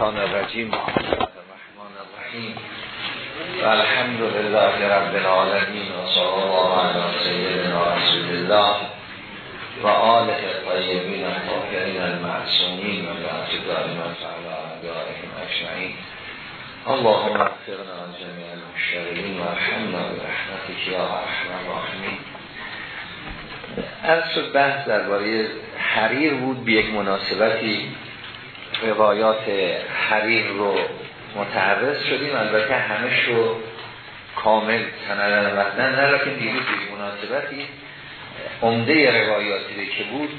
الشیطان الرجیم الرحمن الرحیم و الحمد لله رب العالمین و صلی الله علی سیدنا رسول الله و آله طیبین الطاهرین المعصومین و لعنت دائما فعلا اعدائهم اجمعین. اللهم اغفرنا جميع المشتغلین و ارحمنا برحمتك یا ارحم الراحمین. از شد بحث درباره حریر بود به یک مناسبتی روایات حریر رو متعرض شدیم. البته همه رو کامل سندن وقتن نه که دیروز یک مناسبتی عمده روایاتی که بود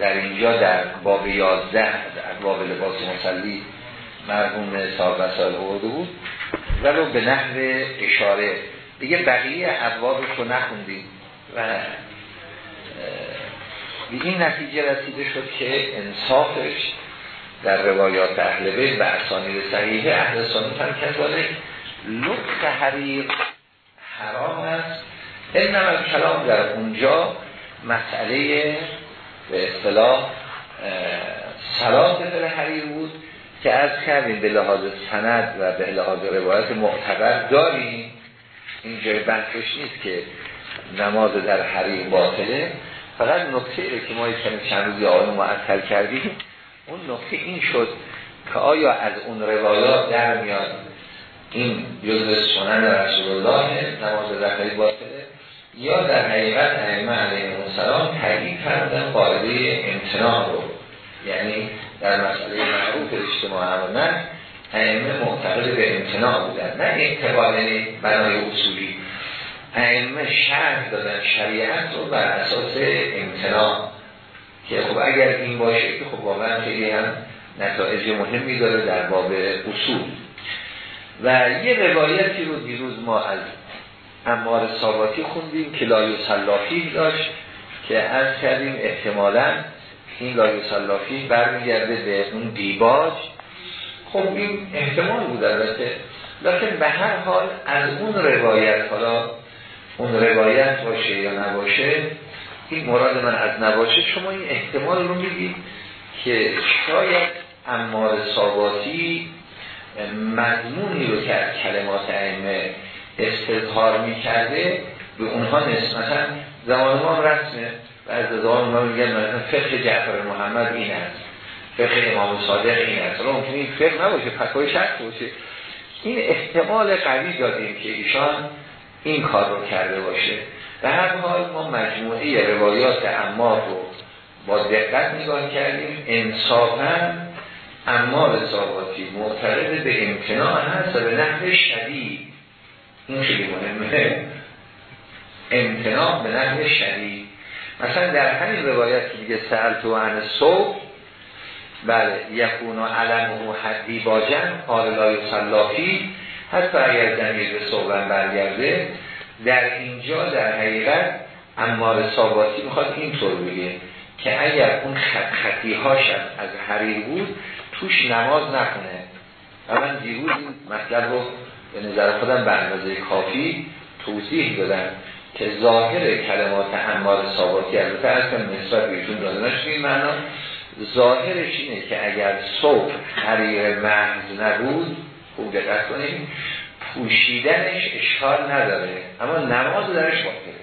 در اینجا در باب 11 در باب لباس مسلی مرحوم صاحب وسائل آورده بود. ولو به نحو اشاره. دیگه بقیه ابوابش رو نخوندیم. و به این نتیجه رسیده شد که انصافش در روایات اهل بیت و اسانید صحیحه اهل سنت هم کذالک لطف حریر حرام است. این نمال کلام در اونجا مسئله به اصطلاح سلات دل حریر بود که از کردیم به لحاظ سند و به لحاظ روایت معتبر داریم. اینجای بحثش نیست که نماز در حریر باطله. فقط نکته که ما چند روزی آقای معطل کردیم. اون نکته این شد که آیا از اون روایات در میاد این جزء سنن رسول الله نماز حریر باطله یا در حقیقت ائمه علیه السلام تایید کردن قاعده امتناع رو؟ یعنی در مسئله معروف اجتماع امانت ائمه معتقد به امتناع بودن نه اعتبار بنای اصولی. ائمه شرط دادن شریعت رو بر اساس امتناع. که خب اگر این باشه که خب واقعا خیلی هم نتایج مهمی داره در باب اصول. و یه روایتی رو دیروز ما از عمار ساباطی خوندیم که لا یصلی فیه داشت که عرض کردیم احتمالا این لا یصلی فیه برمیگرده به اون دیباج. خب این احتمال بود البته. لیکن به هر حال از اون روایت حالا اون روایت باشه یا نباشه این مراد من از نباشه شما این احتمال رو می‌دید که شاید عمار ساباطی مضمونی رو که از کلمات ائمه استظهار می‌کرده به اونها نسبت داد زمان ما رسمه. و از زمان ما میگن فقه جعفر محمد این است. فقه امام صادق این است. حالا ممکنه این فقه نباشه پکای شک باشه. این احتمال قوی دادیم که ایشان این کار رو کرده باشه. به هر حال ما مجموعه روایات امار رو با دقت نگاه کردیم. انصافا امار ثاباتی معترض به امتناع هست و به نحو شدید. این خیلی مهمه. امتناع به نحو شدید. مثلا در همین روایت که دیگه سهل تو عن صبح بله یکون و علم و حدی باجن آرلای سلافی حتی اگر زمیر به صبحن برگرده در اینجا در حقیقت امار ثاباتی می‌خواد اینطور بگه که اگر اون خط خطی هاشم از حریر بود توش نماز نکنه. و من دیروز این مطلب رو به نظر خودم به اندازه کافی توضیح دادم که ظاهر کلمات امار ثاباتی البته کن نسبت بیشون داده نشد معنا ظاهرش اینه که اگر صبح حریر محض نبود خوب دقت کنیم پوشیدنش اشکال نداره اما نماز درش باطله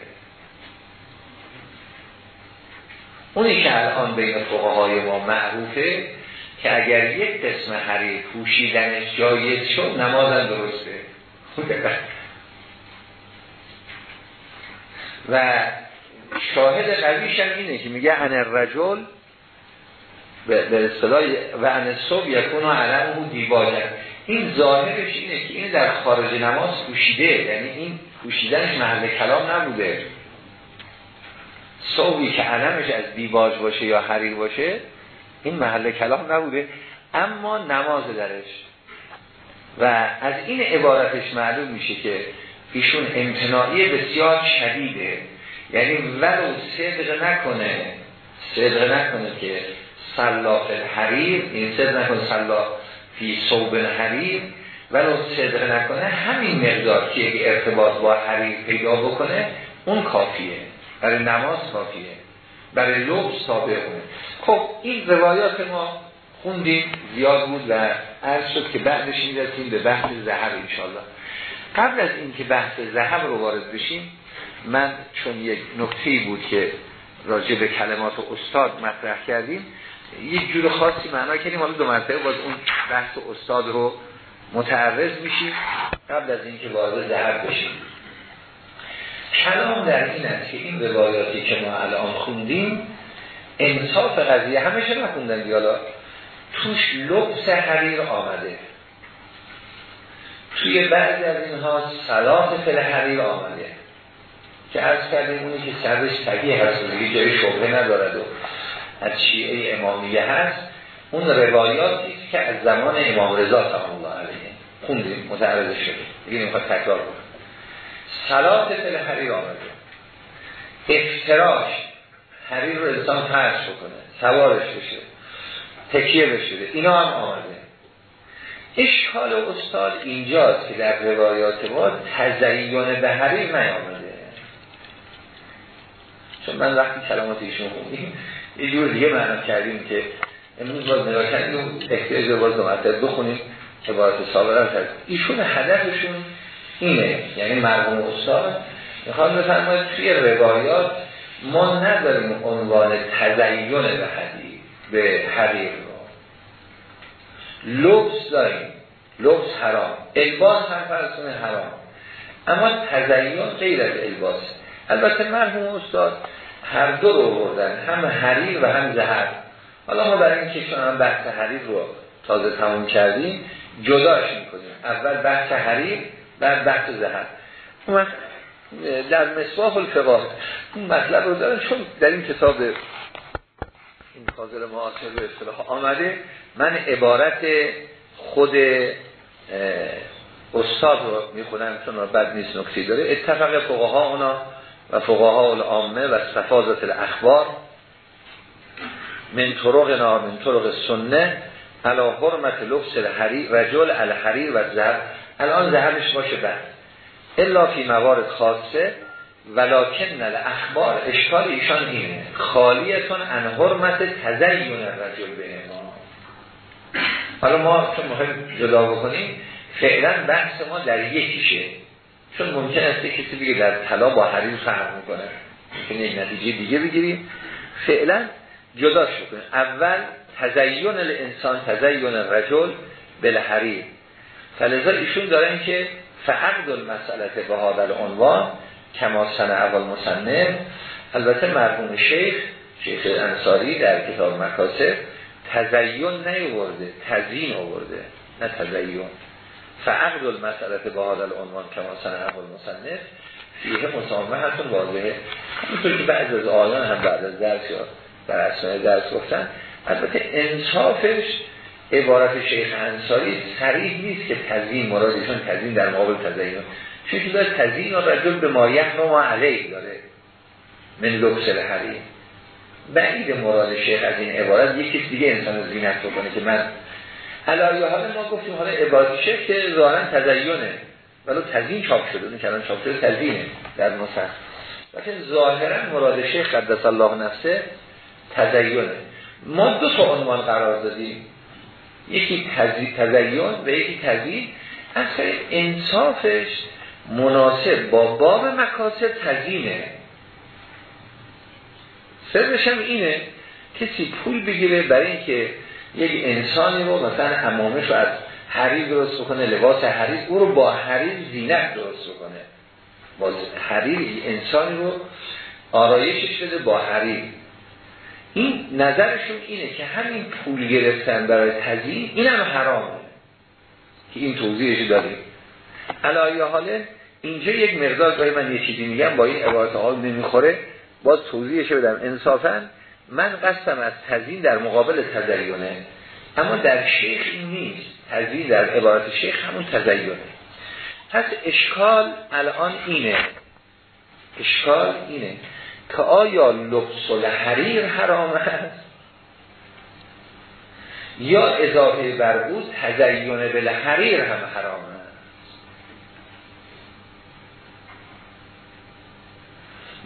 اونی که الان بین های ما معروفه که اگر یک قسم حریر پوشیدنش جایز شد نماز هم درسته. و شاهد قویش هم اینه که میگه ان الرجل به اصطلاح و ان صبح یکون علم او دیباجن. این ظاهرش اینه که این در خارج نماز پوشیده یعنی این پوشیدنش محل کلام نبوده. صوبی که علمش از دیباج باشه یا حریر باشه این محل کلام نبوده. اما نماز درش. و از این عبارتش معلوم میشه که ایشون امتناعی بسیار شدیده. یعنی ولو صدق نکنه صدق نکنه که صلاف الحریر این صدق نکنه صلاف فی صوب حریر. ولو صدق نکنه همین مقدار که یک ارتباط با حریر پیدا بکنه اون کافیه. برای نماز کافیه. برای لبس تابع کنه خب این روایات ما خوندیم زیاد بود و عرض شد که بعدش می‌رسیم به بحث زهر انشالله قبل از اینکه بحث زهر رو وارد بشیم من چون یک نکته بود که راجع به کلمات استاد مطرح کردیم یک جور خاصی معنا کردیم. حالا دو مرتبه باز اون بحث استاد رو متعرض میشیم. قبل از اینکه وارد زهر بشیم. کلام در این است که این روایاتی که ما الان خوندیم انصاف قضیه همیشه نخوندن دیالا توش لبس حریر آمده. توی بعضی از اینها صلات فل حریر آمده. که از کردیم اونی که سرش تگیه هست دیگه جای شبه ندارد و از شیعه امامیه هست اون روایاتی که از زمان امام رضا تا الله علیه خوندیم متعرض شده. دیگه نمی‌خواد تکرار کنم. صلات فل حریر آمده. افتراش. حریر رو انسان فرش بکنه. سوارش بشه. تکیه بشه. اینا هم آمده. اشکال استاد اینجاست که در روایات ما تزیین به حریر نیامده. چون من وقتی کلمات ایشون خوندیم یه جور دیگه معنا کردیم که امروز باز نگاه کردیم احتیاج باز دو بخونیم عبارت سابقه کرد ایشون هدفشون اینه یعنی مرحوم استاد. می‌خواد بفرماید توی روایات ما نداریم عنوان تزیین به حدیث به حریر رو. لبس داریم لبس حرام. الباس هم فرسون حرام. اما تزیین غیر از الباس. البته مرحوم استاد هر دو رو بردن هم حریر و هم زهر. حالا ما برای اینکه چون هم بحث حریر رو تازه تموم کردیم جداش می‌کنیم. اول بحث حریر بعد بحث زهر. در مصباح الفقاه اون مطلب رو دارن چون در این کتاب این فاضل معاصر به اصطلاح آمده من عبارت خود استاد رو می‌خونم چون بد نیست نکتی داره. اتفاق فقها اونا و فقها العامه و صفازت الاخبار من طرق نار من طرق سنه علا حرمت لبس الحریر رجل الحریر و زهر. الان زهرش باشه بعد. الا فی موارد خاصه ولکن الاخبار اشکال ایشان اینه. خالیتون ان حرمت تزیین رجل به ما. حالا ما چون مهم جدا بکنیم فعلا بحث ما در یکیشه. چون ممکن است کسی بگه در طلا با حریر فرق می‌کنه. ممکن یک نتیجه دیگه بگیریم. فعلا جدا کنیم اول تزیین الانسان تزیین رجل بالحریر فلذا ایشون دارن که فعقد المسئله به هذا عنوان کما سن اول مصنف البته مرحوم شیخ شیخ انصاری در کتاب مکاسب تزیین نیورده تزیین آورده. نه تزیین فعقد المسئله به هذا عنوان کما سن اول مصنف فیه هستون واضحه همونطور که بعض از آیان هم بعد از درس یا در اسمه درس گفتن البته انصافش عبارت شیخ انصاری صریح نیست که تزیین مرادشون تزیین در مقابل تزیین. چون داره تزیین رجل به مایه رو ما علیه داره. من لبس الحریم. بعید مراد شیخ از این عبارت یکی دیگه انسان زینت بکنه که من علایه حالا ما گفتیم حالا عبارت شیخ که ظاهرا تزیینه ولو تزیین چاپ شده اون کلام چاپ شده تزیینه در نسخ لیکن ظاهرا مراد شیخ قدس الله نفسه تزیینه ما دو تا عنوان قرار دادیم. یکی تزیین و یکی تزیین اصلا انصافش مناسب با باب مکاسب تزینه. سرش هم اینه کسی پول بگیره برای اینکه یک انسانی رو مثلا امامش رو از حریر درست بکنه لباس حریر او رو با حریر زینت درست بکنه. با حریر انسانی رو آرایشش بده با حریر این نظرشون اینه که همین پول گرفتن برای تزیین این هم حرامه که این توضیحش داریم علایه حاله اینجا یک مقدار گاهی من یه چیزی میگم با این عبارت آقای نمی‌خوره. باز توضیحش بدم. انصافا من قصدم از تزیین در مقابل تزیینه اما در شیخ نیست. تزیین در عبارت شیخ همون تزیینه پس اشکال الان اینه. اشکال اینه که آیا لبس الحریر حرام است؟ یا اضافه بر او تزیین بالحریر هم حرام است؟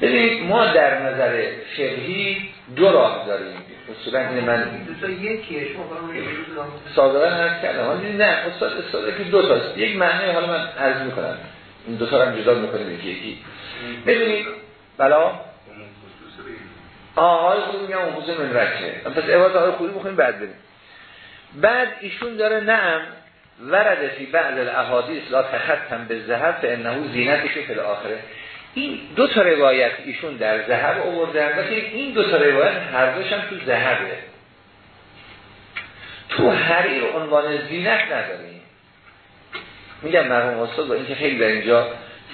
ببینید ما در نظر فقهی دو راه داریم. اصولا این من سابقا هست کردم. نه استاد استاد که دو تاست. یک معنی حالا من عرض می‌کنم. این دو تا هم جدا می‌کنیم یکی یکی. ببینید بلا. آه های خود میگم اون خصوص من رکه پس عوض های خودی میخواییم بعد بریم. بعد ایشون داره نعم ورد فی بعض الاحادیث لا تختم به زهر فانه زینتش فی الاخره. این دو تا روایت ایشون در زهر آوردن و این دو تا روایت هر دوشم تو زهره تو حریر عنوان زینت نداریم میگم مرحوم استاد با اینکه خیلی در اینجا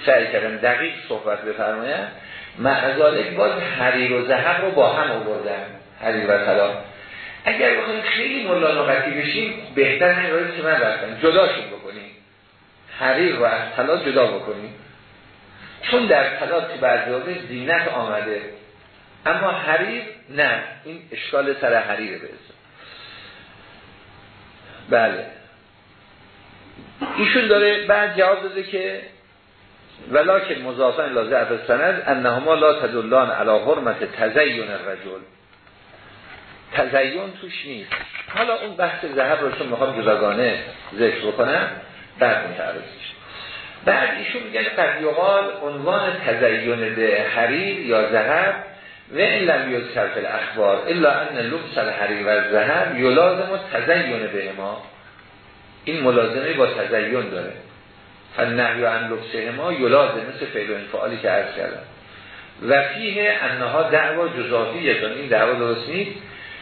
سعی کردن دقیق صحبت بفرمایم. معذالک باز حریر و زهر رو با هم آوردن. حریر و طلا اگر بخوایم خیلی ملانقتی بشیم بهتر همین که من رفتم جداشون بکنیم. حریر از طلا جدا بکنیم. چون در طلا تو بعضی زینت آمده اما حریر نه. این اشکال سر حریره به بله. ایشون داره بعد جواب داده که ولیکن مضافن لازه افز سند انهما لا تدلان علی حرمت تزیین الرجل. تزیین توش نیست. حالا اون بحث ذهب رو چون می‌خوام جداگانه ذکر بکنم بعد میتعرضش بعد ایشون میگن قد عنوان تزیین به حریر یا ذهب و این لم یذکر الاخبار الا ان لبس الحریر و ذهب یلازم تزیین به ما. این ملازمه با تزیین داره. فنهی عن لبسه ما یلازم مثل فعل و انفعالی که عرض کردم. و فیه انها دعوا جزافیه این دعوا درست نیست.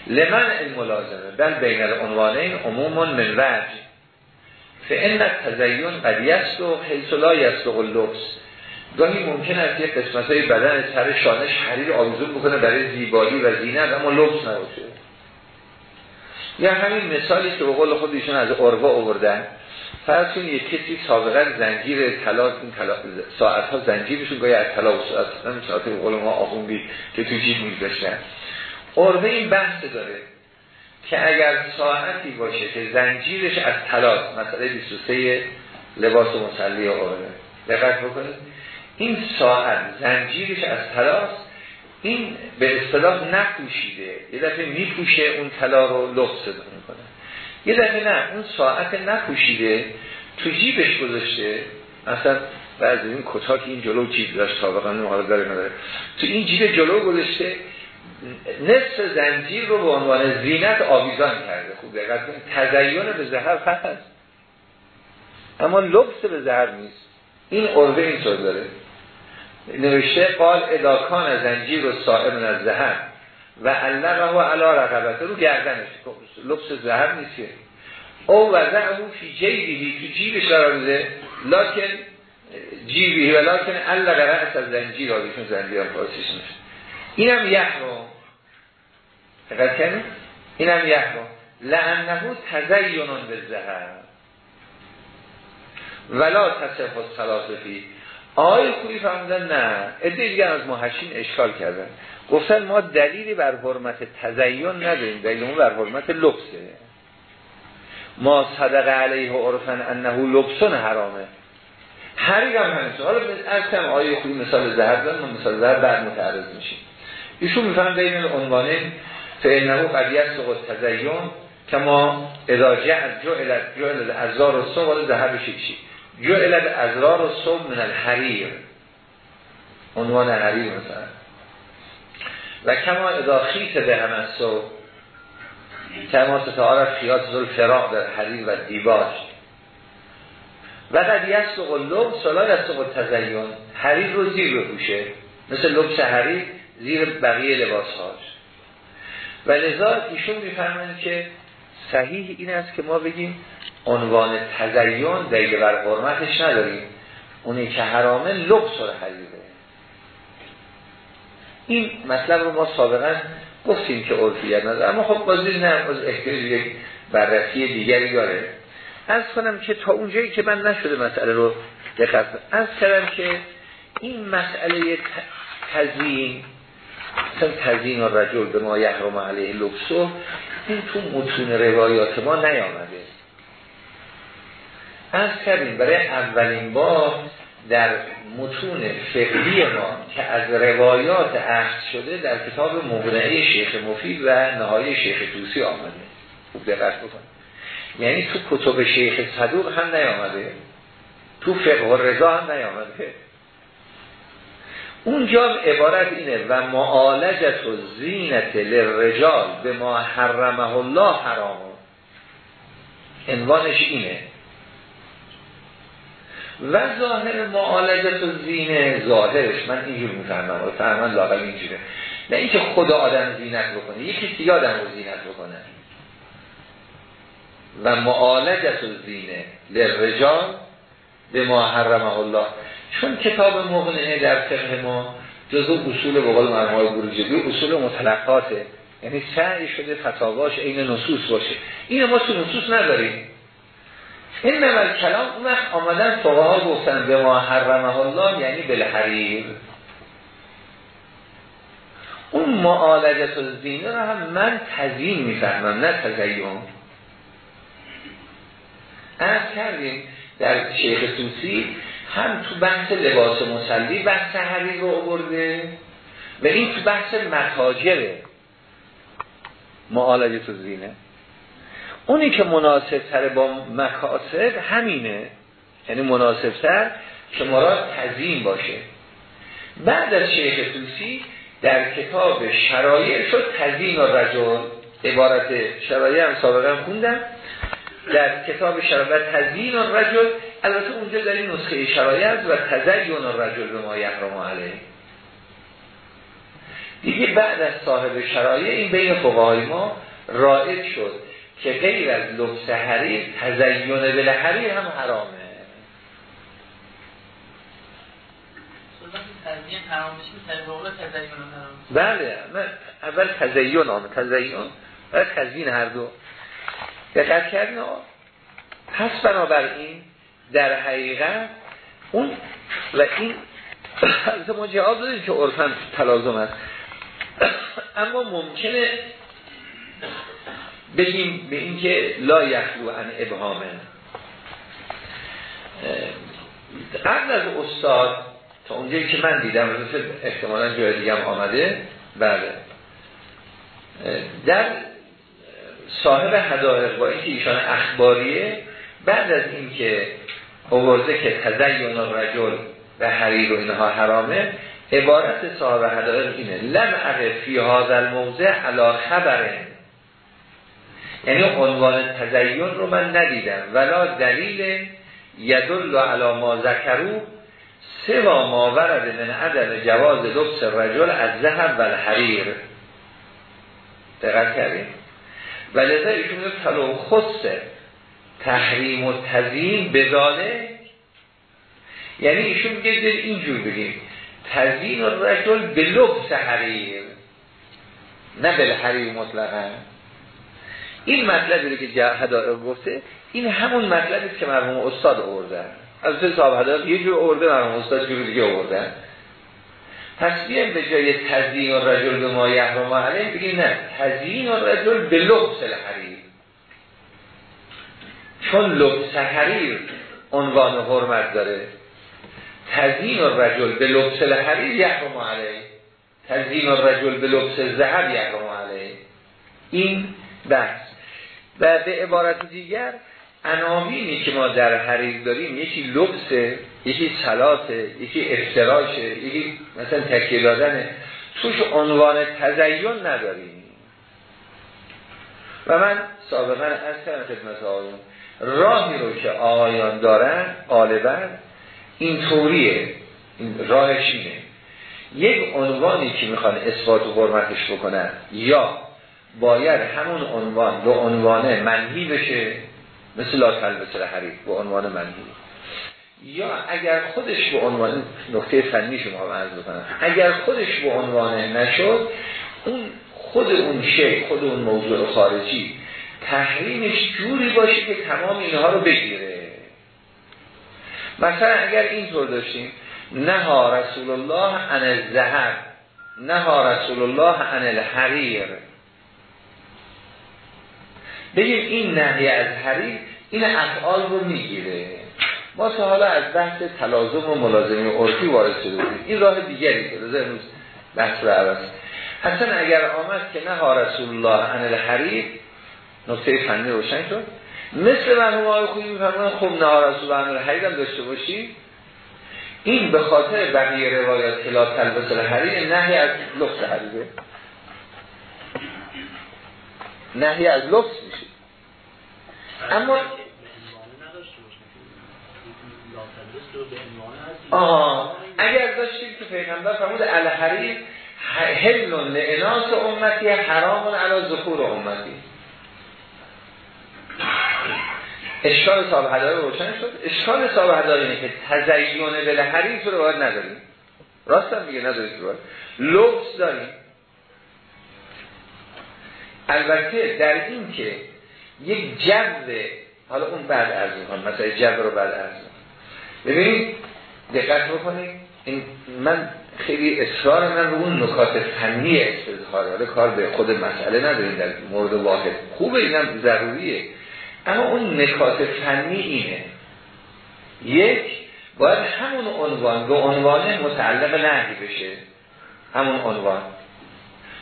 لمن الملازمه؟ بل بین العنوانین عموما من وجه. فان تزیین قد یست و حیث لا یست و لبس گاهی ممکن است یک قسمت های بدن سر شانش حریر آویزون بکنه برای زیبایی و زینت اما لبس نباشه. یا همین مثالی که به قول خودشون از عربا آوردن فرض یک کسی سابقا زنجیر طلا این طلا ساعت ها زنجیرشون گاهی از طلا و ساعت ساعت به قول ما آخوندی که تو جیب میذاشتن عربه این بحث داره. که اگر ساعتی باشه که زنجیرش از طلا مثلا 23 لباس مسلی عربه دقت بکنید. این ساعت زنجیرش از طلاست این به اصطلاح نپوشیده. یه دفعه میپوشه اون طلا رو لبس می‌کنه. یه دفعه نه اون ساعت نپوشیده تو جیبش گذاشته. مثلا بعضی این کتا که این جلو جیب داشت سابقا حالا داره نداره تو این جیب جلو گذاشته نصف زنجیر رو به عنوان زینت آویزان کرده. خوب دقت تزیین به زهر هست. اما لبس به زهر نیست. این عربه اینطور داره. نوشته قال اداکان زنجیر و سائم از زهر و علقه و علا رقبته رو گردنش. لبس زهر نیست او وضعه فی جیبی تو جیبش میده. لکن جیبی و لکن علق از زنجیر آدیشون زنجیر هم پاسیش میشه اینم یحرم دقت کنید اینم یحرم لعنه تزینون به زهر. ولا تصف الثلاثه آقای خوبی فهمیدن نه. ادعای دیگر از محشین اشکال کردن. گفتن ما دلیلی بر حرمت تزیین نداریم. دلیل بر حرمت لبسه. ما صدق علیه و عرفن انه لبسون حرامه. هر هم هست حالا از کم آیه خوبی مثال زهر دارن ما مثال زهر بعد متعرض میشیم. ایشون میفهم بین عنوانه فعنه که ما اداجه از جعل ازار و صبح زهر شکشی جعل ازرار و صبح من الحریر. عنوان حریر مثلا. و کما اضاخیت به هم از صبح کما ستعارف خیات زل فراق در حریر و دیباش. و قد یست و لب سلا یست و تزیین حریر رو زیر بپوشه. مثل لبس حریر زیر بقیه لباس هاش و لذا ایشون میفرمند که صحیح این است که ما بگیم عنوان تزیین دیگه بر حرمتش نداریم. اونی که حرامه لبس و حریره این مطلب رو ما سابقا گفتیم که عرفیت نداره. اما خب بازی نه از احتیاج یک بررسی دیگری داره. از کنم که تا اونجایی که من نشده مسئله رو دقت از کردم که این مسئله تزیین مثلا تزیین و رجل به ما یحرم علیه لبسو این تو متون روایات ما نیامده. از کردیم برای اولین بار در متون فقهی ما که از روایات اخذ شده در کتاب مبنعه شیخ مفید و نهای شیخ توسی آمده. خوب دقت بکن. یعنی تو کتب شیخ صدوق هم نیامده. تو فقه و رضا هم نیامده. اونجا عبارت اینه و معالجت و زینت للرجال به ما حرمه الله حرام. عنوانش اینه. و ظاهر معالجت و زینه. ظاهرش من اینجور می‌فهمم و فهمن لاغل اینجوره. نه اینکه خدا آدم زینت بکنه یکی دیگه آدم رو زینت بکنه. و معالجت و زینه لرجال به ما حرمه الله. چون کتاب مغنعه در فقه ما جزو اصول بقول مرمای بروجبی اصول متلقاته یعنی سعی شده فتاواش عین نصوص باشه. این ما تو نصوص نداریم. این نمال کلام اون وقت آمدن فقها گفتن به ما حرمه الله یعنی بالحریر اون معالجت و زینه رو هم من تزیین می‌فهمم نه تزیین. از کردیم در شیخ توسی هم تو بحث لباس مسلی بحث حریر رو آورده و این تو بحث متاجره معالجت و زینه. اونی که مناسب تر با مکاسب همینه. یعنی مناسب تر که مراد تزیین باشه. بعد از شیخ توسی در کتاب شرایع شد تزیین و رجل عبارت شرایع هم سابقا خوندم در کتاب شرایع تزیین و رجل البته اونجا در این نسخه شرایع و تزیین و رجل به ما یحرم علیه. دیگه بعد از صاحب شرایع این بین فقهای ما رائد شد که غیر از لبس حریر تزیین بل حریر هم حرامه. بله من اول تزیین آمه تزیین و تزیین هر دو. دقت کردین پس بنابراین در حقیقت اون و این ما جواب دادیم که عرفا تلازم است. اما ممکنه بگیم به اینکه لا یخلو ان ابهامه. قبل از استاد تا اونجایی که من دیدم احتمالا جای دیگه هم آمده. بله. در صاحب هدایق با اینکه ایشان اخباریه بعد از اینکه آورده که تزیین رجل و حریر و اینها حرامه عبارت صاحب هدایق اینه. لم فی هذا الموضع علی خبره یعنی عنوان تزیین رو من ندیدم. ولا دلیل یدل علی ما ذکرو سوا ما ورد من عدم جواز لبس رجل از ذهب و الحریر. دقت کردیم ولذا ایشون تلو خصه تحریم و تزیین بداله یعنی ایشون میگه اینجور بگیم. تزیین و رجل به لبس حریر نه به مطلقا. این مطلبی که جهده گفته این همون مطلبی که مرحوم استاد آورده. از تو صاحب هدایق یه جور آورده مرحوم استاد جور دیگه آورده. پس بیایم به جای تزیین و رجل به ما یحرم علیه بگیم نه. تزیین و رجل به لبس چون لبس حریر عنوان حرمت داره. تزیین و رجل به لبس الحریر یحرم علیه. تزیین و رجل به لبس زهب یحرم علیه. این بحث. و به عبارت دیگر عناوینی که ما در حریر داریم یکی لبسه یکی سلاته یکی افتراشه یکی مثلا تکیه دادنه توش عنوان تزیین نداریم. و من سابقا از خدمت آقایون راهی رو که آقایان دارن غالبا این طوریه. این راهش اینه. یک عنوانی که می‌خوان اثبات و حرمتش بکنن یا باید همون عنوان به عنوان منهی بشه مثل لا تلبس حریف به عنوان منهی یا اگر خودش به عنوان نقطه فنی شما عرض بکنم اگر خودش به عنوان نشد اون خود اون شی خود اون موضوع خارجی تحریمش جوری باشه که تمام اینها رو بگیره. مثلا اگر اینطور داشتیم نها رسول الله عن الزهر نها رسول الله عن الحریر. بگیم این نهی از حریر این افعال رو می‌گیره. ما تا حالا از بحث تلازم و ملازمه عرفی وارد شده بودیم. این راه دیگری روز امروز بحث رو عوض. حسن اگر آمد که نه رسول الله عن الحریر نقطه فنی روشن شد. مثل مرحوم آقای خویی میفرمایند خب نه رسول الله عن الحریر هم داشته باشی؟ این به خاطر بقیه روایات کلا تلبس الحریر نهی از لفظ حریره. نهی از لفظ میشه. اما آها اگر داشتیم که پیغمبر فرمود الحریر حل لعناس امتی حرام علی ذکور امتی. اشکال صاحب هدای روشن شد. اشکال صاحب هدای اینه که تزیین به حریر تو رو باید نداریم. راست هم میگه نداریم رو لبس داریم. البته در این که یک جو حالا اون بعد ارز می‌کنم مثلا جو رو بعد ارز ببینید دقت بکنید. این من خیلی اصرار من رو اون نکات فنی استظهار حالا کار به خود مسئله نداریم در مورد واحد. خوبه اینم ضروریه. اما اون نکات فنی اینه. یک باید همون عنوان به عنوان متعلق نهی بشه. همون عنوان.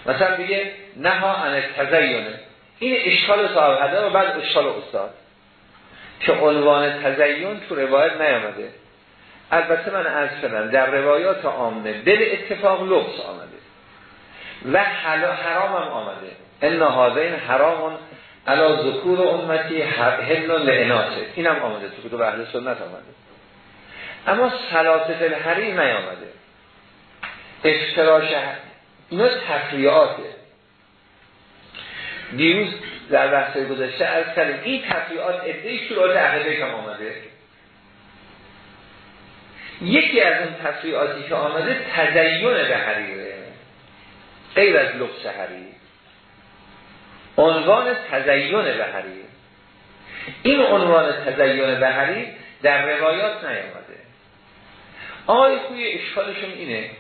مثلا بگه نها عن تزیونه این اشکال صاحب و بعد اشکال استاد. که عنوان تزیین تو روایت نیامده. البته من از کردم در روایات آمنه دل اتفاق لبس آمده. و حرام هم آمده. ان هذین حرام علا ذکور امتی حل لعناسه این هم آمده تو کتب اهل سنت آمده. اما سلاسه الحریم نیامده. افتراش اینا تفریعاته دیروز در بحث گذشته از کردیم این تفریعات ادهی شروعات اهل هم آمده. یکی از اون تفریعاتی که آمده تزیین به حریره غیر از لبس حریر. عنوان تزیین به حریر این عنوان تزیین به حریر در روایات نیامده. آقای خوی اشکالشون اینه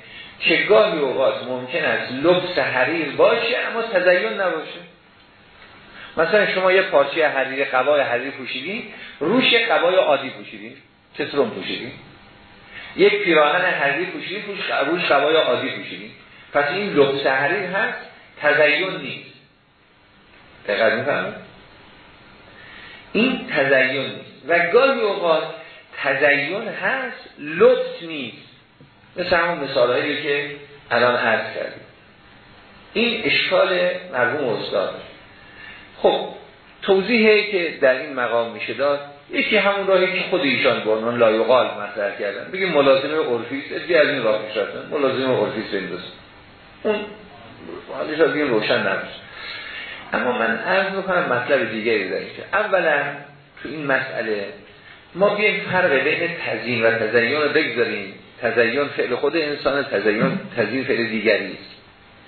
که گاهی اوقات ممکن است لبس حریر باشه اما تزیین نباشه. مثلا شما یه پارچه حریر قبای حریر پوشیدین روش قبای عادی پوشیدین تسرم پوشیدین. یک پیراهن حریر پوشیدین روش قبای عادی پوشیدین. پس این لبس حریر هست تزیین نیست. دقیق می‌فهمید این تزیین نیست. و گاهی اوقات تزیین هست لبس نیست. مثل همون مثال هایی که الان عرض کردیم. این اشکال مرحوم استاد. خب توضیحی که در این مقام میشه داد یکی همون راهی که خود ایشان با عنوان لایقال مطرح کردن. بگیم ملازمه عرفی است از این راه می‌شدن ملازمه عرفی اون حالش از این روشن نمیشه اما من عرض می‌کنم مطلب دیگری داریم که اولا تو این مسئله ما بیایم فرق بین تزیین و تزیین رو بگذاریم. تزیین فعل خود انسان تزیین تزیین فعل دیگری است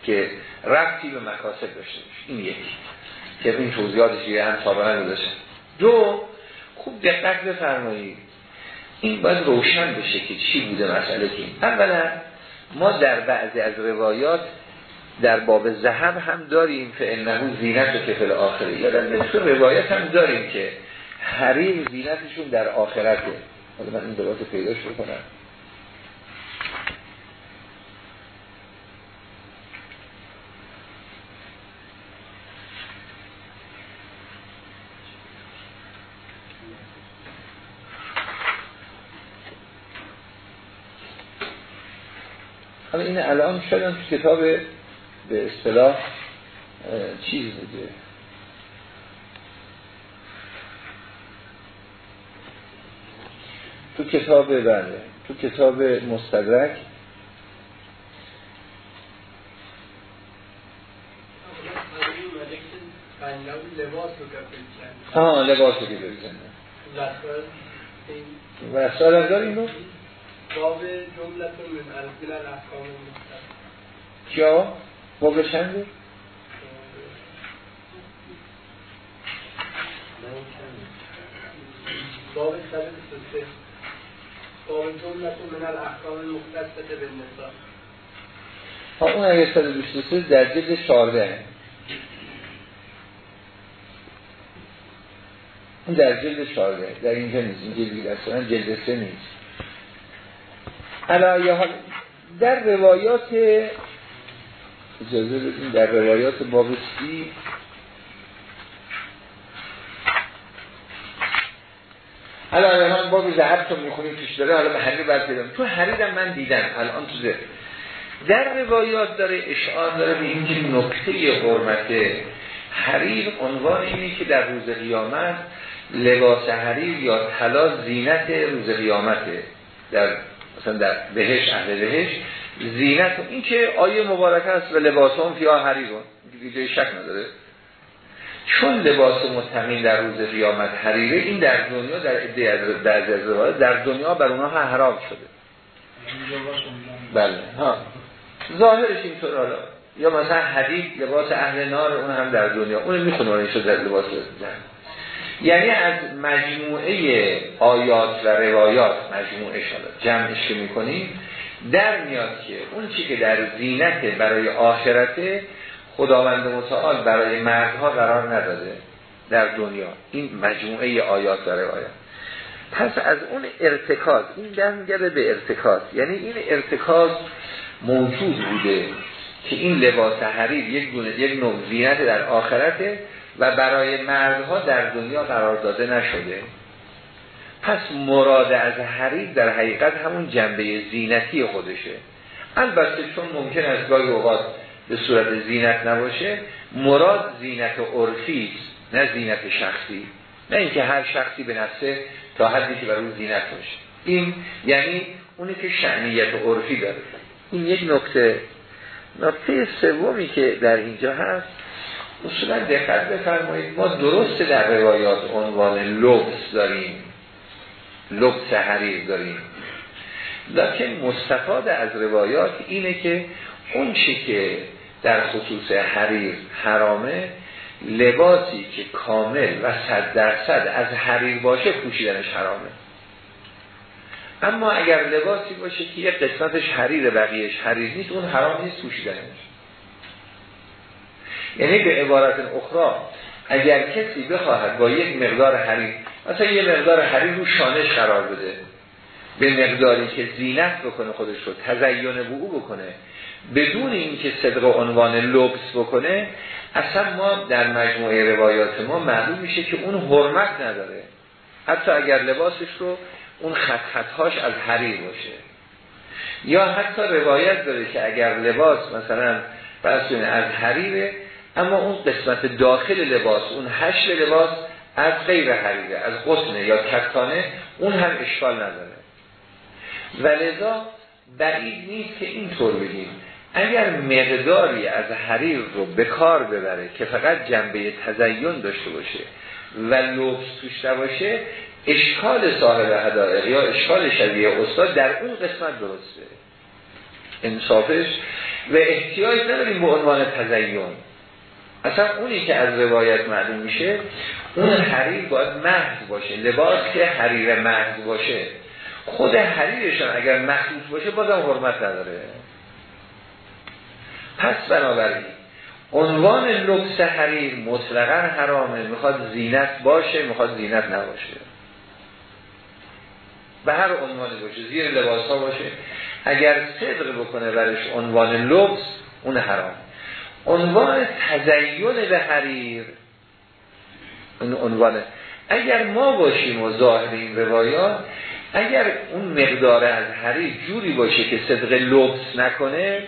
که ربطی به مکاسب داشته باشه. این یکی. که این توضیحاتش یه هم سابقا گذاشتن دو خوب دقت بفرمایید. این باید روشن بشه که چی بوده مسئله که. اولا ما در بعضی از روایات در باب زهب هم داریم که انه زینت کفل آخره یا در مثل روایت هم داریم که حریم زینتشون در آخرته. من این دلات پیداش بکنم. حالا این الان شدن تو کتاب به اصطلاح چیز دیگه تو کتاب بله تو کتاب مستدرک. آه لباس رو که بزنه. و سال داریم رو باب جملت من الاحکام کیا؟ باب چنده؟ باب سه. باب جملت من الاحکام المختصة بالنساء ها اون اگه 123 در جلد 14 این در جلد چارده در اینجا نیست. این جلدی دستان جلد سه نیست. حالا حال در روایات اجازه بدیم در روایات باب سی. حالا من باب زهر تو می‌خونیم پیش داره حالا محلی برد بدم تو حریرم من دیدم الان تو ذهن در روایات داره اشعار داره به اینکه نکته حرمت حریر عنوان اینه که در روز قیامت لباس حریر یا طلا زینت روز قیامته. در مثلا در بهش اهل بهش زینت. این که آیه مبارک است و لباس هم فیا حریرون دیگه شک نداره. چون لباس متقین در روز قیامت حریره این در دنیا در در در, در دنیا بر اونها حرام شده. بله. ها. ظاهرش اینطور حالا. یا مثلا حدید لباس اهل نار اون هم در دنیا. اون می‌خونه این شد در لباس یعنی از مجموعه آیات و روایات مجموعه شده. جمعش که می‌کنیم در میاد که اون چی که در زینت برای آخرته خداوند متعال برای مردها قرار نداده در دنیا. این مجموعه آیات و روایات. پس از اون ارتکاز این دنگره به ارتکاز. یعنی این ارتکاز موجود بوده که این لباس حریر یک دونه یک نوع زینت در آخرته و برای مردها در دنیا قرار داده نشده. پس مراد از حریر در حقیقت همون جنبه زینتی خودشه. البته چون ممکن است گاهی اوقات به صورت زینت نباشه مراد زینت عرفی است نه زینت شخصی. نه اینکه هر شخصی به نفسه تا حدی که بر اون زینت باشه. این یعنی اونی که شعنیت عرفی داره. این یک نکته. نکته سومی که در اینجا هست اصولا دقت بفرمایید ما درست در روایات عنوان لبس داریم. لبس حریر داریم. لیکن مستفاد از روایات اینه که اون چی که در خصوص حریر حرامه لباسی که کامل و صد درصد از حریر باشه پوشیدنش حرامه. اما اگر لباسی باشه که یک قسمتش حریر بقیهش حریر نیست اون حرام نیست پوشیدنش. یعنی به عبارت اخرى اگر کسی بخواهد با یک مقدار حریر مثلا یه مقدار حریر رو شانش قرار بده. به مقداری که زینت بکنه خودش رو تزین به بکنه. بدون اینکه صدق عنوان لبس بکنه اصلا ما در مجموعه روایات ما معلوم میشه که اون حرمت نداره. حتی اگر لباسش رو اون خط از حریر باشه. یا حتی روایت داره که اگر لباس مثلا فرض از حریره اما اون قسمت داخل لباس اون هشت لباس از غیر حریره از قطنه یا کتانه اون هم اشکال نداره. و لذا بعید نیست که اینطور بگیم. اگر مقداری از حریر رو به کار ببره که فقط جنبه تزین داشته باشه و لبس توش باشه اشکال صاحب هدایق یا اشکال شبیه استاد در اون قسمت درسته. انصافش و احتیاج نداریم به عنوان تزین. اصلا اونی که از روایت معلوم میشه اون حریر باید محض باشه لباس که حریر محض باشه. خود حریرشان اگر مخصوص باشه بازم حرمت نداره. پس بنابراین عنوان لبس حریر مطلقا حرامه می‌خواد زینت باشه می‌خواد زینت نباشه. به هر عنوانی باشه زیر لباس ها باشه. اگر صدق بکنه برش عنوان لبس اون حرام. عنوان تزین به حریر اون عنوان اگر ما باشیم و ظاهر این روایات اگر اون مقدار از حریر جوری باشه که صدق لبس نکنه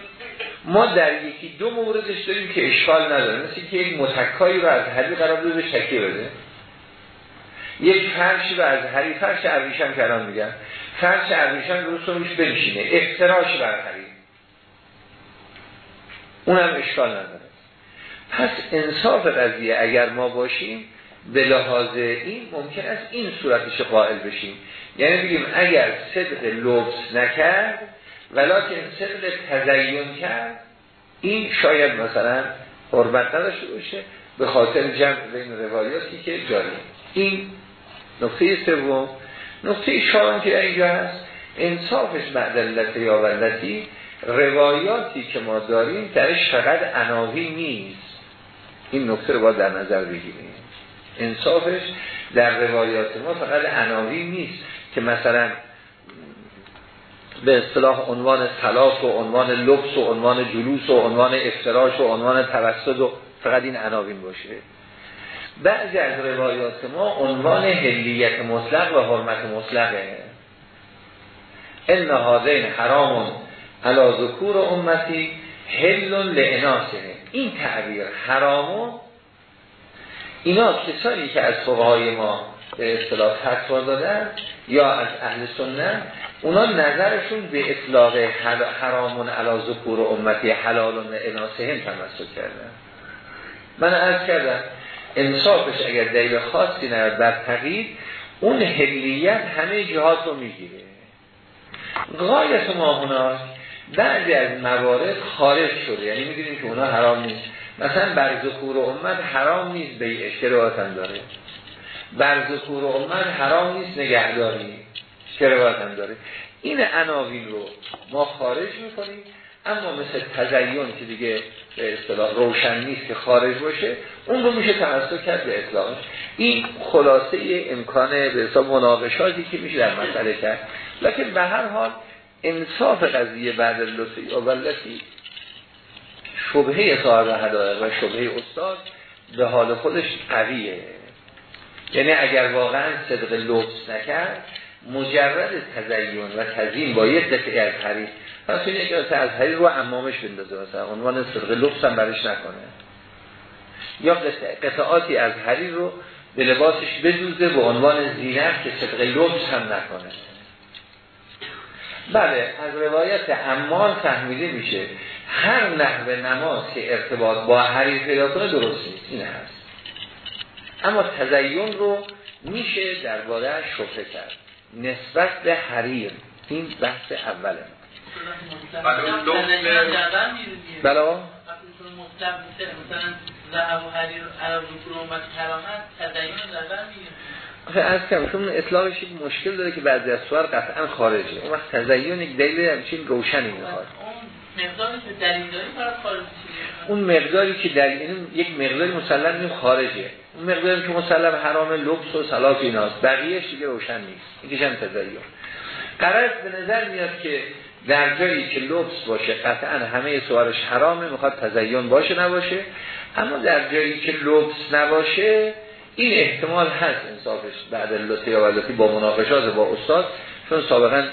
ما در یکی دو موردش داریم که اشکال نداره. مثل که یک متکایی رو از حریر قرار بده شکل بده. یک فرش رو از حریر فرش ابریشم که الان میگن فرش ابریشم رو روش بنشینه. افتراش بر حریر. اونم اشکال نداره. پس انصاف قضیه اگر ما باشیم به لحاظ این ممکن است این صورتش قائل بشیم. یعنی بگیم اگر صدق لبس نکرد ولیکن صدق تزین کرد این شاید مثلا حرمت نداشته باشه به خاطر جمع بین روایاتی که جاری این نقطه سوم. نقطه شارم که اینجا هست انصافش بعد یا ولتی روایاتی که ما داریم درش فقط عناوی نیست. این نقطه رو باید در نظر بگیریم. انصافش در روایات ما فقط عناوین نیست که مثلا به اصطلاح عنوان طلاق و عنوان لبس و عنوان جلوس و عنوان افتراش و عنوان توسط و فقط این عناوین باشه. بعضی از روایات ما عنوان هلیت مطلق و حرمت مطلقه. ان هذین حرام علا ذکور امتی هل لعناسه این تعبیر حرامو اینا کسانی که از فقهای ما به اصطلاح فتوا دادن یا از اهل سنت اونا نظرشون به اطلاق حرامون علا ذکور امتی حلال لعناسه هم تمسک کردن. من عرض کردم انصافش اگر دلیل خاصی نرد بر تقیید اون هلیت همه جهات رو می‌گیره. غایت ما هناک بعضی از موارد خارج شده. یعنی می‌دونیم که اونا حرام نیست. مثلا بر ذکور امت حرام نیست به اشتراعات هم داره. بر ذکور امت حرام نیست نگهداری اشتراعات هم داره. این عناوین رو ما خارج می‌کنیم اما مثل تزیین که دیگه به اصطلاح روشن نیست که خارج باشه اون رو میشه تمسک کرد به اطلاقش این خلاصه امکان به حساب مناقشاتی که میشه در مسئله کرد. لکن به هر حال انصاف قضیه بعد لطفی اولتی شبهه صاحب هدایق و شبهه استاد به حال خودش قویه. یعنی اگر واقعا صدق لبس نکرد مجرد تزیین و تزیین با یک دفعه از حریر این یک از حریر رو امامش بندازه مثلا عنوان صدق لبس هم برش نکنه. یا قطعاتی از حریر رو به لباسش بدوزه به عنوان زینت که صدق لبس هم نکنه. بله از روایت عمال فهمیده میشه هر نحو نماز که ارتباط با حریر پیدا کنه درست نیست. این هست اما تزیین رو میشه درباره شبه کرد. نسبت به حریر این بحث اوله. بله آخه از کم چون اطلاقش یک مشکل داره که بعضی از سوار قطعا خارجه. اون وقت تزیین یک دلیل همچین روشنی می‌خواد. اون مقداری که در این یک مقداری مسلم این خارجه اون مقداری که مسلم حرام لبس و سلاف ایناست بقیهش دیگه روشن نیست. یکیش هم تزیین قرار به نظر میاد که در جایی که لبس باشه قطعا همه سوارش حرامه می‌خواد تزیین باشه نباشه. اما در جایی که لبس نباشه این احتمال هست انصافش بعد لطفی یا لطفی با مناقشات با استاد چون سابقا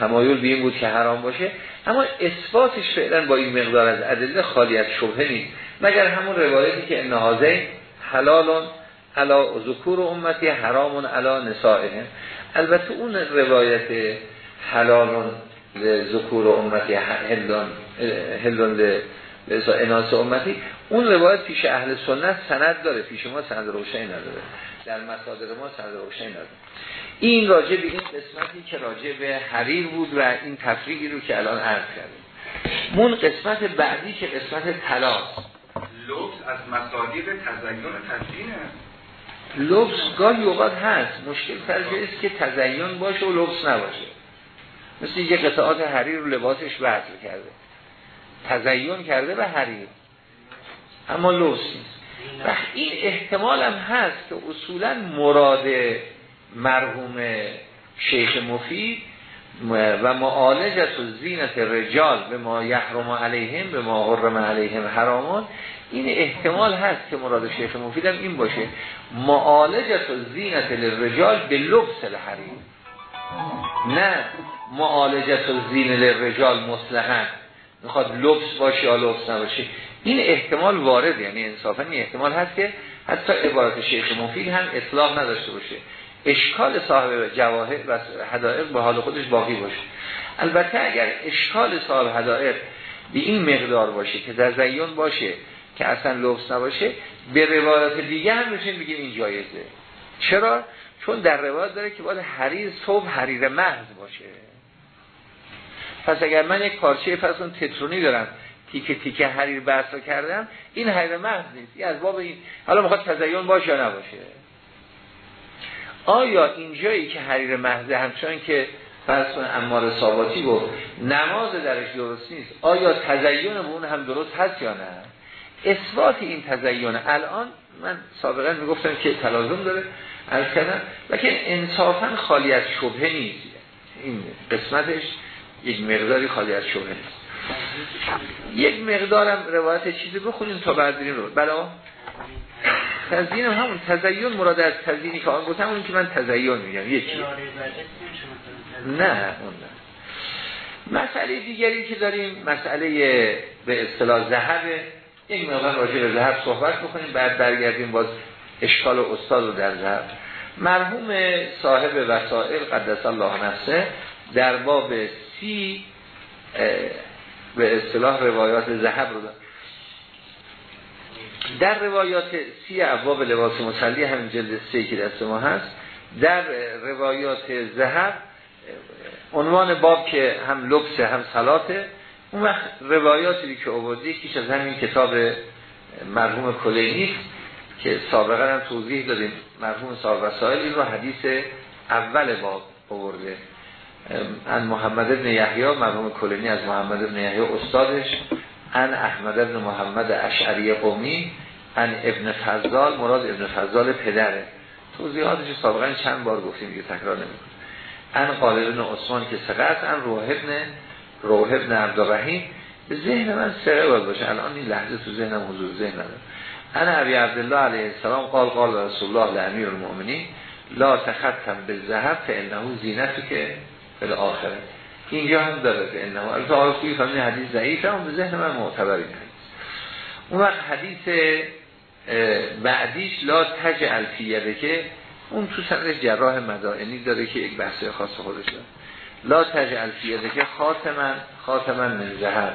تمایل این بود که حرام باشه. اما اثباتش فعلا با این مقدار از ادله خالی از شبهه نیست. مگر همون روایتی که نهازه حلالون علا ذکور امتی حرامون علا نسائه البته اون روایت حلالون ذکور امتی هلون هلون لذا اناس امتی اون روایت پیش اهل سنت سند داره پیش ما سند روشنی نداره. در مصادر ما سند روشنی نداره. این راجع به این قسمتی که راجع به حریر بود و این تفریقی رو که الان عرض کردیم. مون قسمت بعدی که قسمت طلاق. لبس از مصادیق تزیین تزیینه لبس گاهی اوقات هست. مشکل فرجه است که تزیین باشه و لبس نباشه. مثل یه قطعات حریر رو لباسش وضع کرده. تزیین کرده به حریر. اما لوس نیست. و این احتمال هم هست که اصولا مراد مرحوم شیخ مفید و معالجت و زینت رجال به ما یحرم علیهم به ما حرم علیهم حرامان این احتمال هست که مراد شیخ مفید هم این باشه. معالجت و زینت للرجال به لبس الحریم نه معالجت و زینت للرجال مصلحا. می‌خواد لبس باشه یا لبس نباشه این احتمال وارد یعنی انصافا این احتمال هست که حتی عبارت شیخ مفید هم اطلاق نداشته باشه. اشکال صاحب جواهر و حدائق به حال خودش باقی باشه. البته اگر اشکال صاحب حدائق به این مقدار باشه که در زیون باشه که اصلا لبس نباشه به روایات دیگه هم میشین بگیم این جایزه. چرا؟ چون در روایات داره که باید حریر صبح حریر محض باشه. پس اگر من یک پارچه فرسون تترونی دارم تیکه تیکه حریر بحث کردم این حریر محض نیست. این از باب این حالا می‌خواد تزیین باشه یا نباشه؟ آیا این جایی که حریر محض همچنان که فرسون امار ثاباتی گفت نماز درش درست نیست آیا تزیین اون هم درست هست یا نه؟ اثبات این تزیین الان من سابقا می‌گفتم که تلازم داره از کردم لیکن انصافا خالی از شبهه نیست. این قسمتش یک مقداری خالی از نیست یک مقدارم روایت چیزی بخونیم تا بعد رو. بلا تزیین همون. تزیین مراد از تزیینی که آن گفتم اون که من تزیین میگم. یکی. نه اون نه. مسئله دیگری که داریم مسئله به اصطلاح ذهب. یک مقدار راجع به ذهب صحبت بکنیم بعد برگردیم باز اشکال و استاد رو در ذهب. مرحوم صاحب وسائل قدس الله نفسه در باب سی به اصطلاح روایات ذهب رو در روایات سی ابواب لباس مسلی همین جلد سی که دست ما هست در روایات ذهب عنوان باب که هم لبس هم سلاته اون وقت روایاتی که آورده کیش از همین کتاب مرحوم کلینی که سابقا هم توضیح دادیم. مرحوم صاحب وسائل این رو حدیث اول باب آورده. ان محمد ابن یحیی مرحوم کلینی از محمد ابن یحیی استادش ان احمد ابن محمد اشعری قومی ان ابن فضال مراد ابن فضال پدره. توضیحاتش سابقا چند بار گفتیم که تکرار نمی‌کنه ان قال ابن عثمان که سقط ان روح ابن روح ابن عبدالرحیم. به ذهن من سره باید باشه. الان این لحظه تو ذهنم حضور ذهن نداره. انا عبی عبدالله علیه السلام قال قال رسول الله لامیر المؤمنین لا تختم به زهب فانه زینتی که به آخره. اینجا هم داره که انه البته آقای فهمین حدیث ضعیف هم به ذهن من معتبر این حدیث. اون وقت حدیث بعدیش لا تج الفیه که اون تو سندش جراح مدائنی داره که یک بحث خاص خودش داره. لا تج الفیه که خاتمن خاتمن من زهر.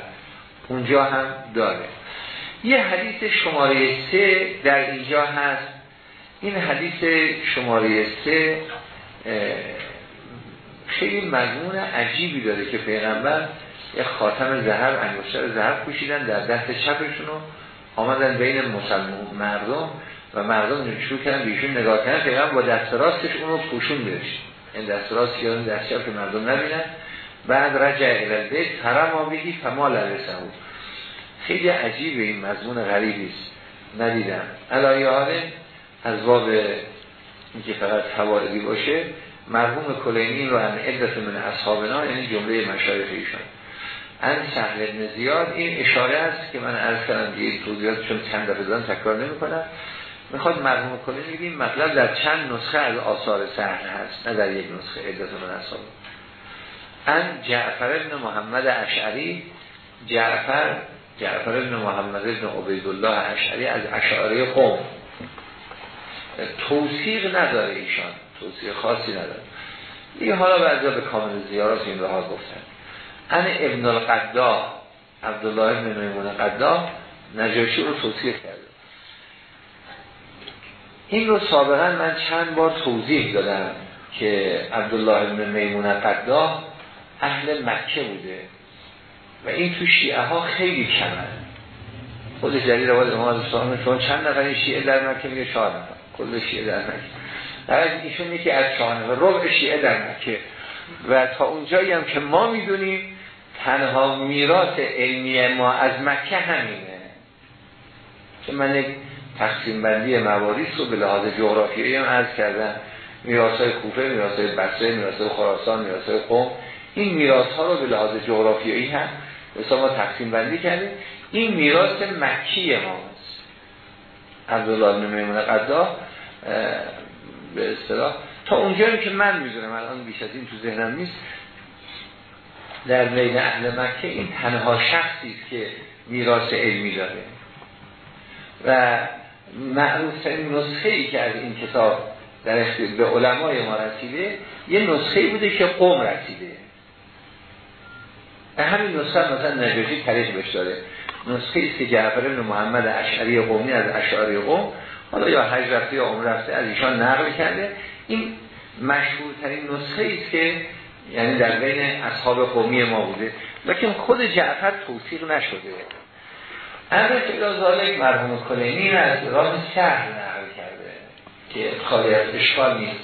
اونجا هم داره. یه حدیث شماره سه در اینجا هست. این حدیث شماره سه خیلی مضمون عجیبی داره که پیغمبر یه خاتم زهر انگشتر زهر پوشیدن در دست چپشون آمدن بین مسلمان مردم و مردم شروع کردن بیشون نگاه کردن. پیغمبر با دست راستش اونو پوشون داشت این دست راست یا دست چپ که مردم نبینن. بعد رجع الالبیت ترم آبیدی فمال لسهو خیلی عجیب این مضمون غریبی است. ندیدم. علایه از باب اینکه فقط حواردی باشه مرحوم کلینی رو هم عدت من اصحابنا یعنی جمله مشایخ ایشان. ان سهل ابن زیاد این اشاره است که من عرض کردم دیگه توضیحات چون چند دفعه دادم تکرار نمی کنم می‌خواد مرحوم کلینی بگیم مطلب در چند نسخه از آثار سهل هست نه در یک نسخه عدت من اصحاب ان جعفر ابن محمد اشعری جعفر جعفر ابن محمد ابن عبیدالله اشعری از اشعاری قوم. توصیق نداره ایشان. توصیه خاصی نداره. دیگه حالا بعضا به کامل زیارات این راه گفتن. ان ابن القدا عبدالله ابن میمون قدا نجاشی رو توصیه کرده. این رو سابقا من چند بار توضیح دادم که عبدالله ابن میمون قدا اهل مکه بوده و این تو شیعه ها خیلی کمه. خود جدید رواد امام از چون چند نفر شیعه در مکه میگه؟ چهار نفر. کل شیعه در مکه. در ایشون یکی از چهار و ربع شیعه در مکه. و تا اونجایی هم که ما می‌دونیم تنها میراث علمی ما از مکه همینه. که من تقسیم بندی مواریس رو به لحاظ جغرافیایی هم عرض کردم. میراث های کوفه، میراث های بسره، میراث خراسان، میراث قوم این میراث ها رو به لحاظ جغرافیایی هم به ما تقسیم بندی کردیم. این میراث مکی ماست عبدالله بن میمون قدا به اصطلاح. تا اونجایی که من می‌دونم الان بیش از این تو ذهنم نیست در بین اهل مکه این تنها شخصی است که میراث علمی داره. و معروف این نسخه ای که از این کتاب در به علمای ما رسیده یه نسخه بوده که قوم رسیده. همین نسخه مثلا نجاشی تریخ بش داره نسخه ای که جعفر بن محمد اشعری قومی از اشعری قوم حالا یا حج رفته یا عمر رفته از ایشان نقل کرده. این مشهورترین نسخه است که یعنی در بین اصحاب قومی ما بوده. لیکن خود جعفر توصیق نشده. امر ذالک مرحوم کلینی از راه شهر نقل کرده که خالی از اشکال نیست.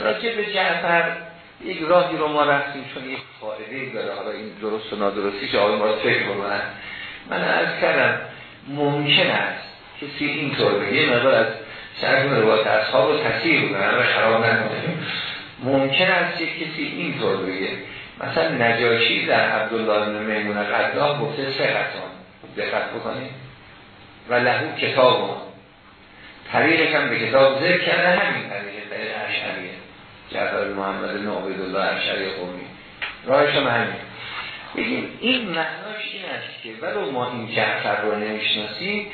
راجع به جعفر یک راهی رو ما رفتیم چون یک فائده داره. حالا این درست و نادرستی که آقای ما فکر من از کردم ممکن است کسی اینطور بگه مقدار از سرد روایت اصحاب رو تصیح رو کنه خراب نکنیم ممکن است یک کسی اینطور بگه. مثلا نجاشی در عبدالله میمون قدام گفته سه قطان دقت بکنید. و لهو کتاب طریقش هم به کتاب ذکر کرده همین طریق اشعریه. جعفر محمد بن عبدالله اشعری قومی. راهش هم همین. بگیم این معناش این است که ولو ما این جعفر رو نمی‌شناسیم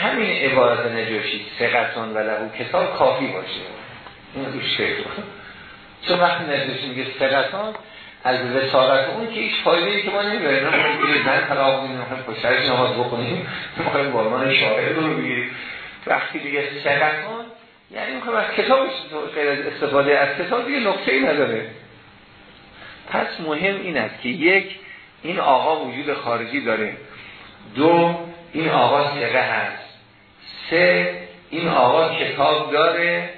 همین عبارت نجاشی سقطان و لهو کتاب کافی باشه. این روش فکر چون وقتی نجاشی میگه سقطان از وساقت اون که هیچ فایده که ما نمی‌بریم. ما زن طلاق میدیم ما پشترش نماز بکنیم ما بارمان شاعر رو بگیریم. وقتی دیگه سقطان یعنی می‌خوایم از کتاب استفاده از کتاب دیگه نقطه ای نداره. پس مهم این است که یک این آقا وجود خارجی داره. دو این آقا سقه هست. سه این آقا کتاب داره.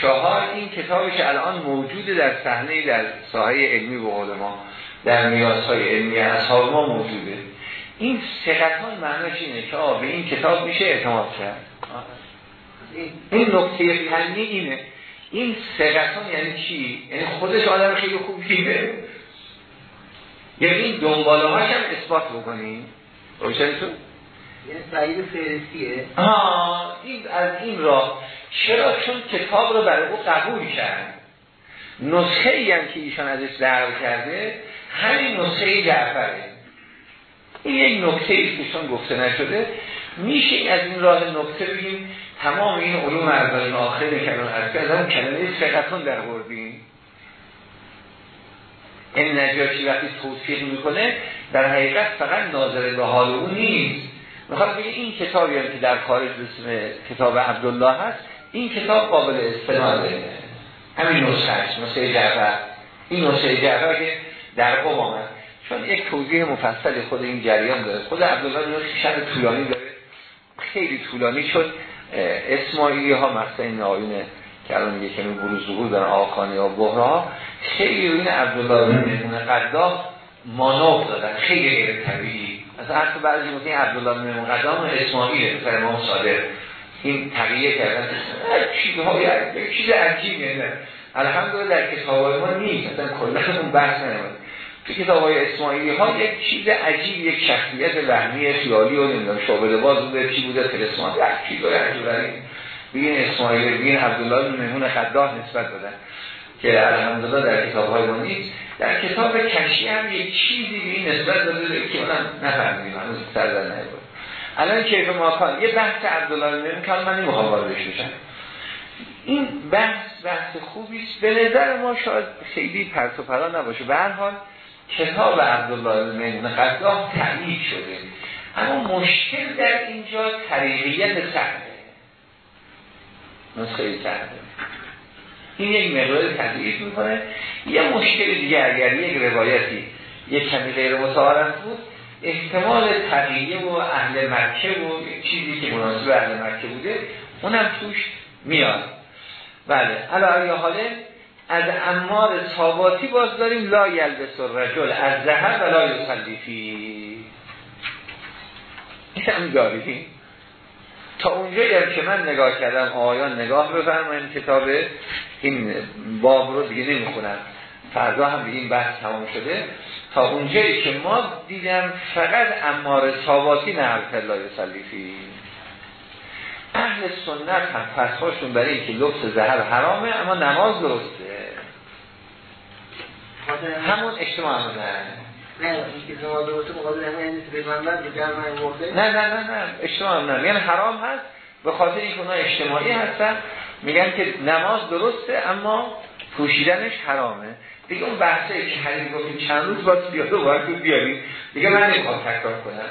چهار این کتابش الان موجوده در صحنه در ساحه علمی به ما در میاس های علمی اصحاب ما موجوده. این سقطان معناش اینه که به این کتاب میشه اعتماد کرد. این نکته فنی اینه. این سقطان یعنی چی؟ یعنی خودش آدم خیلی خوب دیده یعنی دنباله هم اثبات بکنیم روشن تو؟ یعنی سعید فهرستیه. آه این از این راه چرا چون کتاب رو برای او قبول کرد؟ نسخه ای هم که ایشان ازش درو کرده همین نسخه جعفره. این یک نکته ای که گفته نشده. میشه از این راه نکته بگیم تمام این علوم اول آخر کلان هست از هم کلمه سقطان در بردیم این نجاشی وقتی توصیق می‌کنه در حقیقت فقط ناظر به حال او نیست. می‌خواد بگه این کتابی هم که در خارج اسم کتاب عبدالله هست این کتاب قابل استناده همین نسخه هست نسخه جعفر. این نسخه جعفر که در قوم آمد. چون یک توضیح مفصل خود این جریان داره. خود عبدالله شب طولانی داره. خیلی طولانی شد. اسماعیلی ها مثلا این آیون که الان میگه کمی بروز ظهور دارن آقانی یا بهرا خیلی این عبدالله میمونه قدام مانوب دادن. خیلی غیر طبیعی از حتی بعضی مثل عبدالله میمون قدام اسماعیل پسر امام صادق. این تغییر کردن چیزهای چیز عجیبه نه. الحمدلله در کتاب ما نیست مثلا کلا اون بحث نمید تو کتاب های اسماعیلی ها یک چیز عجیب یک شخصیت وهمی خیالی و نمی‌دونم شعبده باز بوده چی بوده تلسمان یک چیز عجیب بگین اسماعیل بگین عبدالله مهمون خداه نسبت دادن. که الحمدلله در کتاب های ما در کتاب کشی هم یک چیزی به این نسبت داده که اونم نفهمیدیم هنوز سر در بود الان کیف ماکان یه بحث عبدالله مهمون که من نمی‌خوام واردش بشم. این بحث بحث خوبی است. به نظر ما شاید خیلی پرت و پلا نباشه. به هر حال کتاب عبدالله مهمون قدام تعیید شده. اما مشکل در اینجا طریقیت سهده نسخه سهده این یک مقدار تضعیف می‌کنه. یه مشکل دیگه اگر یک روایتی یک کمی غیر متعارف بود احتمال تقییه و اهل مکه و چیزی که مناسب اهل مکه بوده اونم توش میاد. بله. علا حاله از امار ثاباتی باز داریم لا یلبس الرجل از زهر و لا یصلی این هم داریم تا اونجا هم که من نگاه کردم آیان نگاه بفرمایید کتاب این باب رو دیگه نمی‌خونم فردا هم به این بحث تمام شده. تا اونجایی که ما دیدم فقط امار ثاباتی نه لا یصلی اهل سنت هم فتواشون برای اینکه لبس زهر حرامه اما نماز درسته. همون اجتماع هم نه. نه نه نه اجتماع نه. یعنی حرام هست به خاطر اینکه اجتماعی هستن. میگن که نماز درسته اما پوشیدنش حرامه. دیگه اون بحثه که حریف گفتیم چند روز باید بیاد و باید بیاریم دیگه من نمی‌خوام تکرار کنم.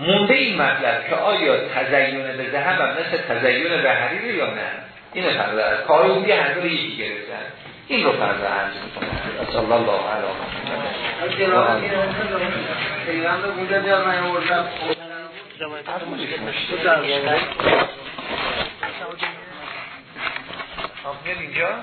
مونده این مطلب که آیا تزیین به ذهب هم مثل تزیین به حریر یا نه؟ این فرده کار اون یه هر یکی گرفتن. این رو فرده عرض می‌کنم. صلی الله علیه و اینجا.